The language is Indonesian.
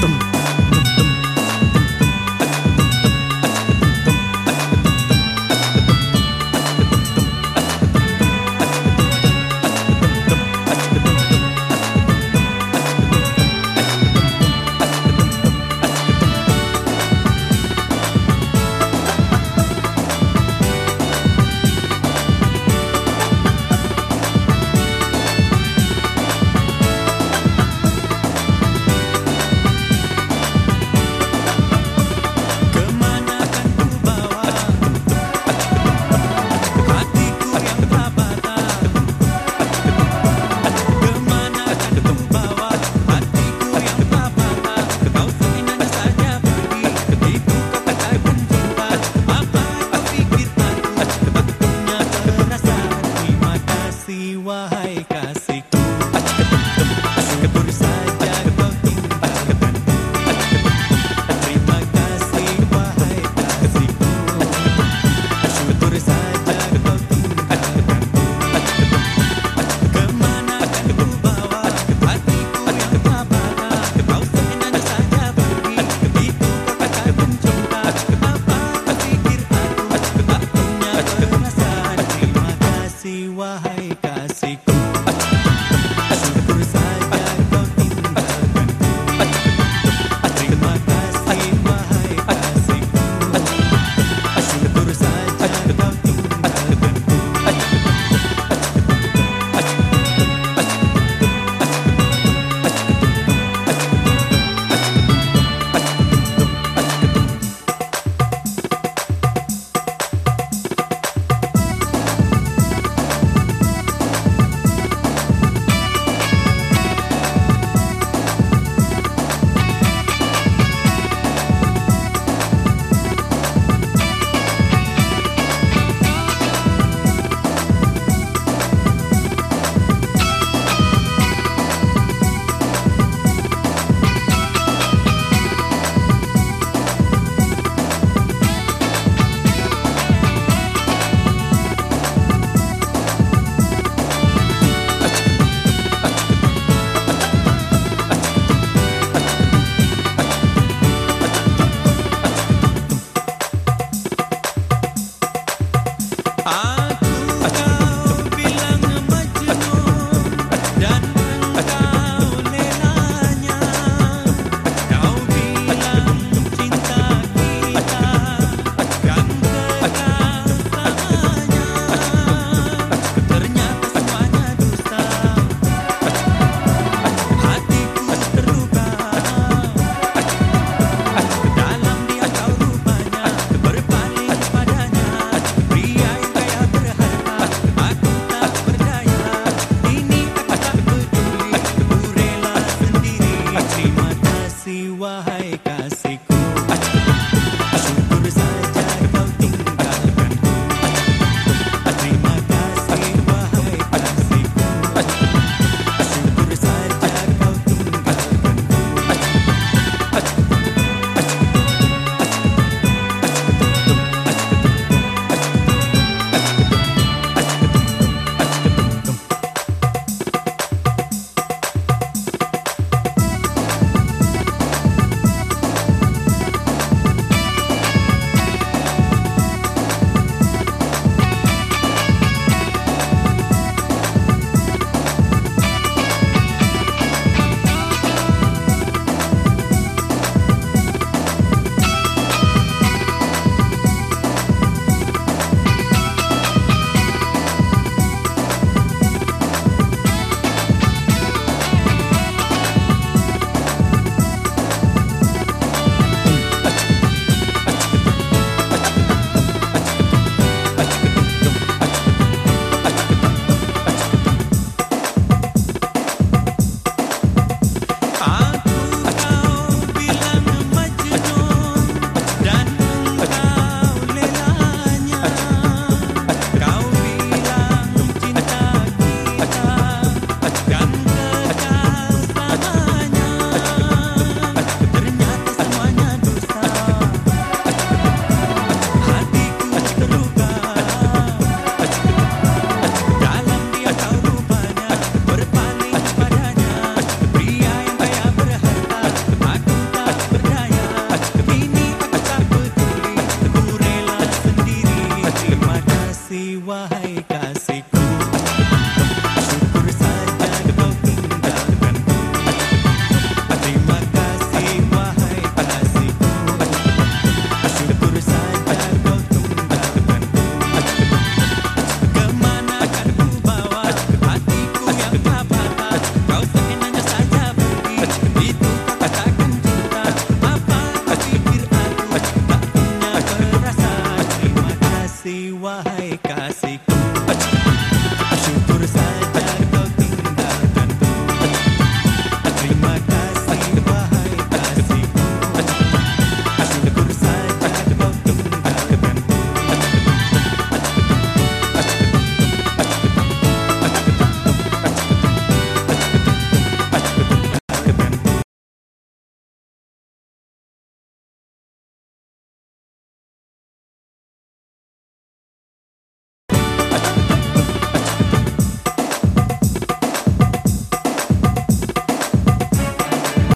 தும் Kasih wahai kasihku. Syukur saja done.